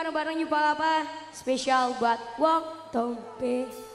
bareng-bareng Yupa apa spesial buat Wong Tompe.